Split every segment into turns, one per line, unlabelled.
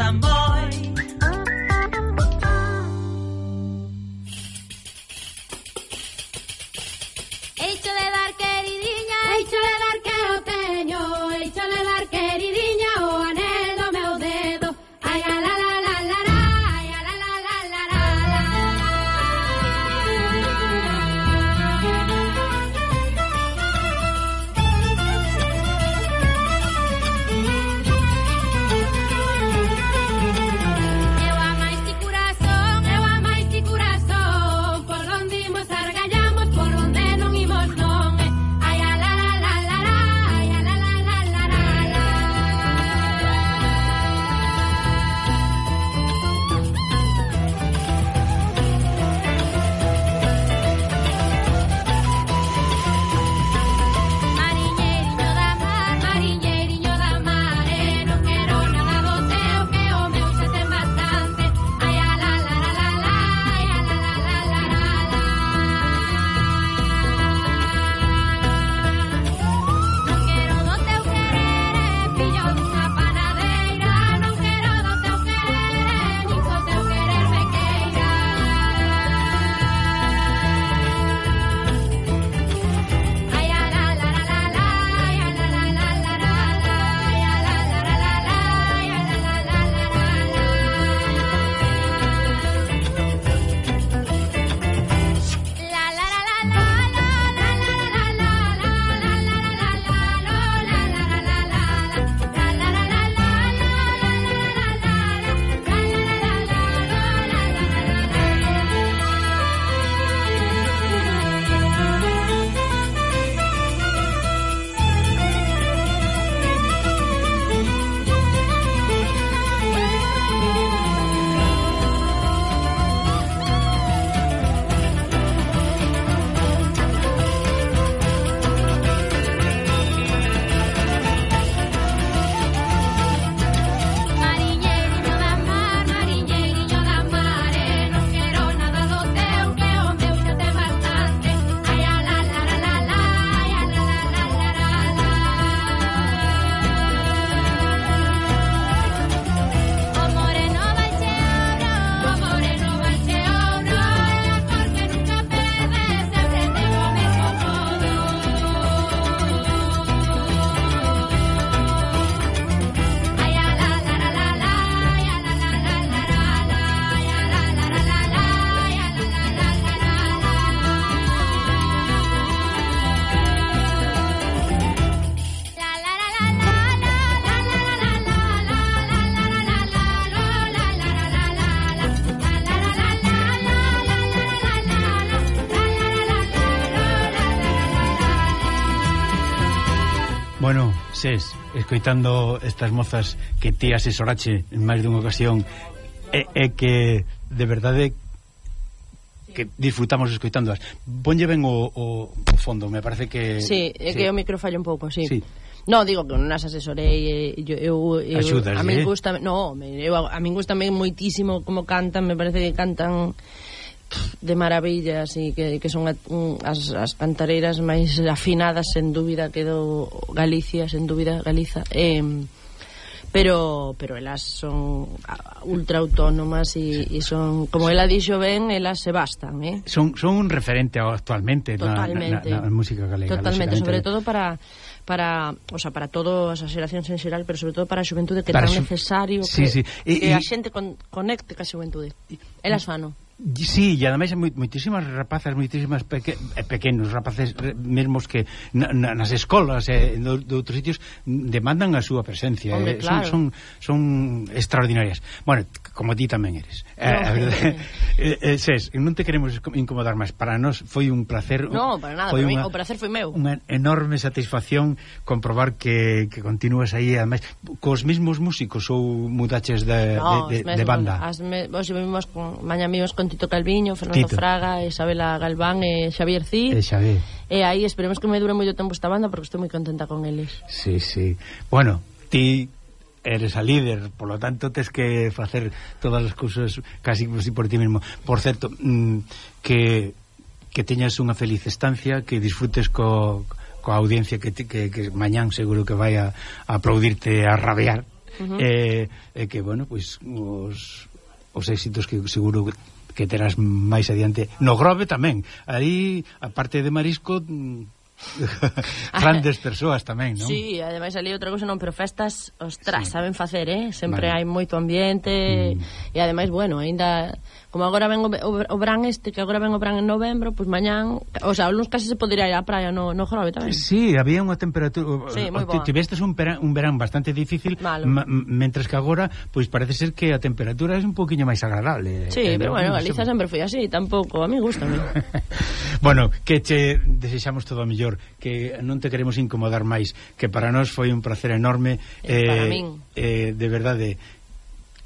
amor.
Moisés, escoitando estas mozas que ti asesorache en máis dunha ocasión, é, é que, de verdade, que disfrutamos escoitándoas. Ponlle ben o, o, o fondo, me parece que... Sí,
é sí. que o micro falla un pouco, sí. sí. No, digo que non as asesorei eu, eu, eu Axudas, a min eh? gusta, no, eu a min gusta moitísimo como cantan, me parece que cantan de maravilla así que, que son as, as cantareiras máis afinadas sen dúbida que do Galicia sen dúbida Galiza eh, pero pero elas son ultra autónomas e, e son como ela dixo ben, elas se bastan, eh?
Son son un referente actualmente na, na, na, na música galega. Totalmente, sobre
todo para para, o sea, para todas as xeracións en xeral, pero sobre todo para a xuventude que é tan necesario sí, que, sí.
E, que e... a
xente con, conecte ca xuventude. Elas fano.
Sí, e ademais moitísimas rapazas, moitísimas peque, eh, pequenos rapaces eh, mesmos que na, na, nas escolas e eh, de, de outros sitios demandan a súa presencia, eh. Hombre, eh, claro. son, son son extraordinarias. Bueno, como ti tamén eres. No, eh, a verdade, eh, eh, ses, non te queremos incomodar máis. Para nós foi un placer. No,
para nada, foi para una, mí, o placer foi meu.
Unha enorme satisfacción comprobar que, que continúas aí ademais cos mesmos músicos ou mudaches de, no, de, de, de banda.
As me, os mesmos con, maña mesmos con con Tito Calviño, Fernando Tito. Fraga, Isabela Galván e Xavier Cid. E
Xavier.
E aí esperemos que me dure moito tempo esta banda porque estou moi contenta con eles.
Sí, sí. Bueno, ti eres a líder, por lo tanto tes que facer todas as cousas casi por ti mesmo. Por certo, mm, que que teñas unha feliz estancia, que disfrutes co, coa audiencia que, te, que, que mañán seguro que vai a, a aplaudirte a rabear.
Uh -huh.
eh, eh, que, bueno, pois pues, os os éxitos que seguro que terás máis adiante no Grove tamén aí a parte de marisco mm, grandes persoas tamén, non?
Sí, ademais ali outra cousa non, pero festas, ostras, sí. saben facer, eh? Sempre vale. hai moito ambiente, mm. E ademais, bueno, aínda como agora ven o, o, o Bran este, que agora ven o Bran en novembro, pois pues mañán, o sea, algúns case se podería ir á praia no, no Jorobe tamén.
Sí, había unha temperatura, sí, o, tivestes un, verán, un verán bastante difícil, mentres que agora, pois pues parece ser que a temperatura é un poquinho máis agradable. Sí, eh, pero bueno, Galiza
se... sempre foi así, tampouco, a mí gusta.
bueno, que che desexamos todo o mellor, que non te queremos incomodar máis, que para nós foi un placer enorme. Eh, para eh, min. Eh, de verdade,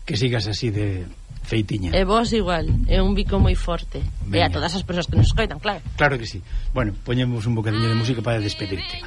que sigas así de feitiña. E
vos igual, é un bico moi forte. Veña. E a todas as persoas que nos escoitan, claro.
Claro que sí. Bueno, poñemos un bocadinho de música para despedirte.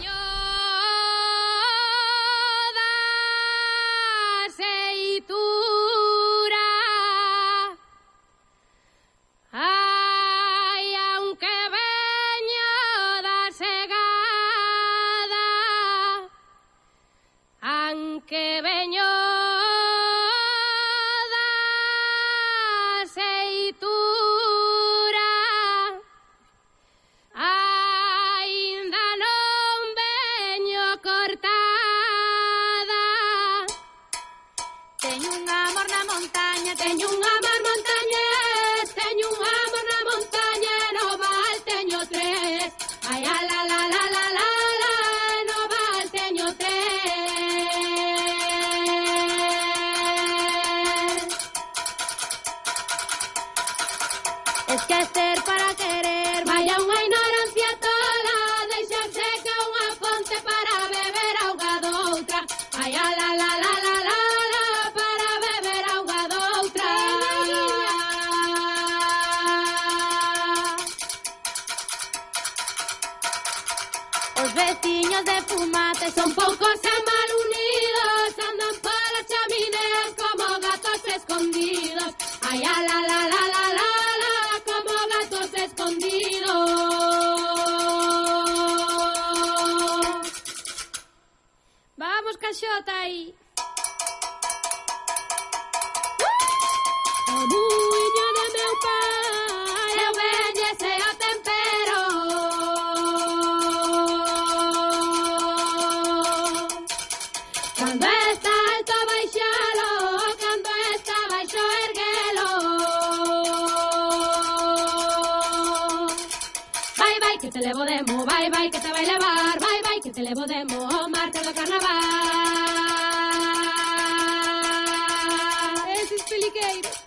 Esquecer para querer Vaya unha ignorancia toda Deixarse seca unha fonte para beber auga doutra. Ai, a la la la la Para beber auga Os veciños de Fumate son poucos a mal unidos Andan polas chamineas como gatos escondidos. Ay, a la la la la que te levo demo, vai, vai, que te vai levar, vai, vai, que te levo demo, o martes do carnaval. Eses peliqueiros.